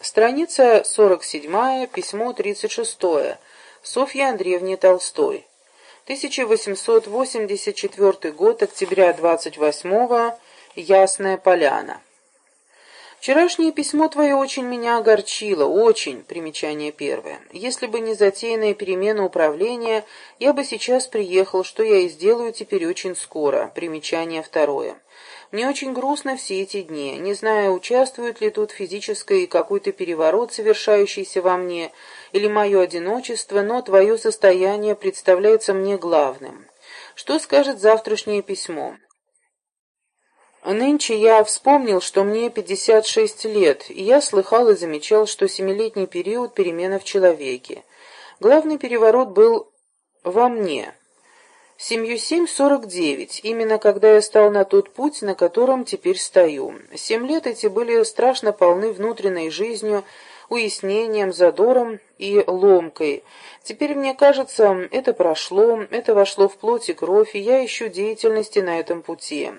Страница 47, письмо 36. Софья Андреевне Толстой. 1884 год, октября 28 Ясная Поляна. Вчерашнее письмо твое очень меня огорчило, очень, примечание первое. Если бы не затеянная перемена управления, я бы сейчас приехал, что я и сделаю теперь очень скоро, примечание второе. Мне очень грустно все эти дни, не знаю, участвует ли тут физический какой-то переворот, совершающийся во мне, или мое одиночество, но твое состояние представляется мне главным. Что скажет завтрашнее письмо? Нынче я вспомнил, что мне 56 лет, и я слыхал и замечал, что семилетний период перемена в человеке. Главный переворот был во мне. Семью семь сорок девять, именно когда я стал на тот путь, на котором теперь стою. Семь лет эти были страшно полны внутренней жизнью, уяснением, задором и ломкой. Теперь, мне кажется, это прошло, это вошло в плоть и кровь, и я ищу деятельности на этом пути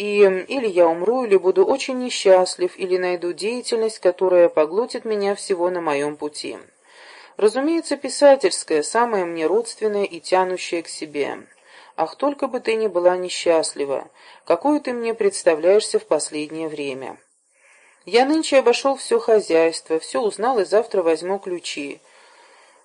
и или я умру, или буду очень несчастлив, или найду деятельность, которая поглотит меня всего на моем пути. Разумеется, писательская, самая мне родственная и тянущая к себе. Ах, только бы ты не была несчастлива, какую ты мне представляешься в последнее время. Я нынче обошел все хозяйство, все узнал и завтра возьму ключи.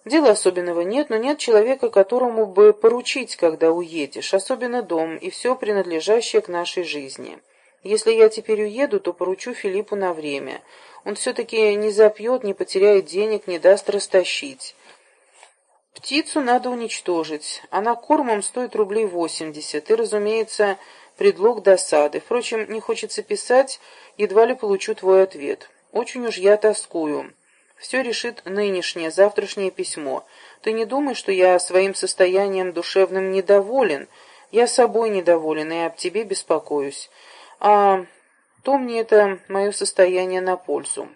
Дела особенного нет, но нет человека, которому бы поручить, когда уедешь, особенно дом и все принадлежащее к нашей жизни. Если я теперь уеду, то поручу Филиппу на время. Он все-таки не запьет, не потеряет денег, не даст растащить. Птицу надо уничтожить. Она кормом стоит рублей восемьдесят, и, разумеется, предлог досады. Впрочем, не хочется писать, едва ли получу твой ответ. Очень уж я тоскую. Все решит нынешнее, завтрашнее письмо. Ты не думай, что я своим состоянием душевным недоволен. Я собой недоволен и об тебе беспокоюсь. А то мне это мое состояние на пользу.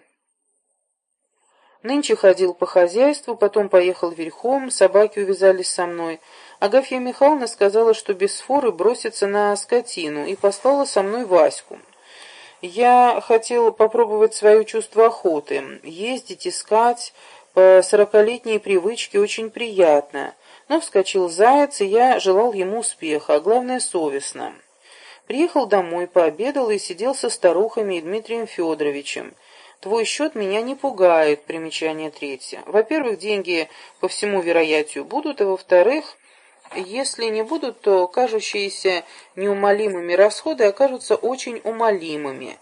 Нынче ходил по хозяйству, потом поехал верхом, собаки увязались со мной. Агафья Михайловна сказала, что без форы бросится на скотину, и послала со мной Ваську. Я хотел попробовать свое чувство охоты. Ездить, искать по сорокалетней привычке очень приятно. Но вскочил заяц, и я желал ему успеха, а главное совестно. Приехал домой, пообедал и сидел со старухами и Дмитрием Федоровичем. Твой счет меня не пугает, примечание третье. Во-первых, деньги по всему вероятию будут, а во-вторых, если не будут, то кажущиеся неумолимыми расходы окажутся очень умолимыми.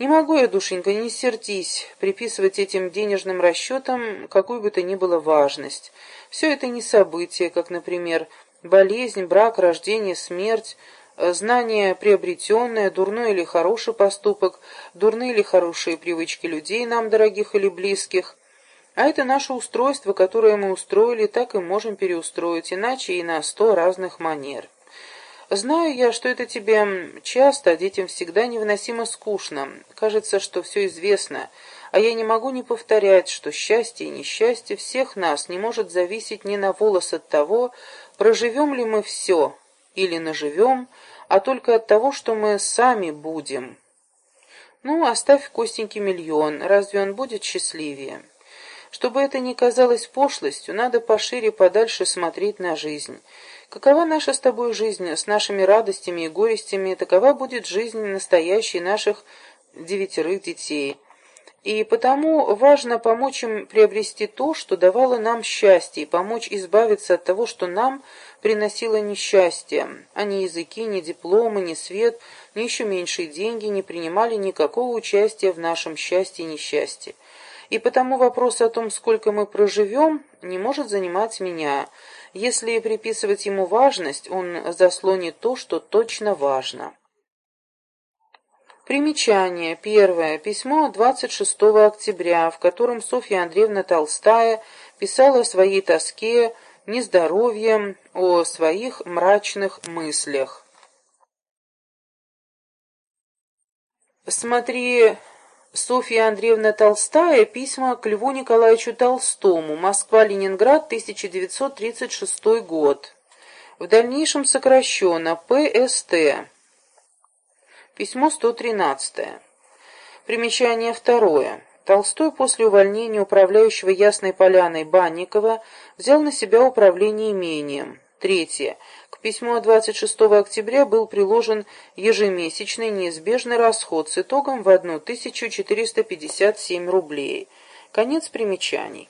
Не могу я, душенька, не сердись, приписывать этим денежным расчетам какую бы то ни было важность. Все это не события, как, например, болезнь, брак, рождение, смерть, знание приобретенное, дурной или хороший поступок, дурные или хорошие привычки людей, нам дорогих или близких, а это наше устройство, которое мы устроили, так и можем переустроить, иначе и на сто разных манер. Знаю я, что это тебе часто, а детям всегда невыносимо скучно. Кажется, что все известно, а я не могу не повторять, что счастье и несчастье всех нас не может зависеть ни на волос от того, проживем ли мы все или наживем, а только от того, что мы сами будем. Ну, оставь Костеньке миллион, разве он будет счастливее? Чтобы это не казалось пошлостью, надо пошире подальше смотреть на жизнь. Какова наша с тобой жизнь с нашими радостями и горестями, такова будет жизнь настоящей наших девятерых детей. И потому важно помочь им приобрести то, что давало нам счастье, и помочь избавиться от того, что нам приносило несчастье, а ни языки, ни дипломы, ни свет, ни еще меньшие деньги не принимали никакого участия в нашем счастье и несчастье и потому вопрос о том, сколько мы проживем, не может занимать меня. Если приписывать ему важность, он заслонит то, что точно важно. Примечание. Первое. Письмо 26 октября, в котором Софья Андреевна Толстая писала о своей тоске, нездоровье, о своих мрачных мыслях. Смотри Софья Андреевна Толстая. Письма к Льву Николаевичу Толстому. Москва-Ленинград, 1936 год. В дальнейшем сокращенно. ПСТ. Письмо 113. Примечание второе. Толстой после увольнения управляющего Ясной Поляной Банникова взял на себя управление имением. Третье. К письму от 26 октября был приложен ежемесячный неизбежный расход с итогом в 1457 рублей. Конец примечаний.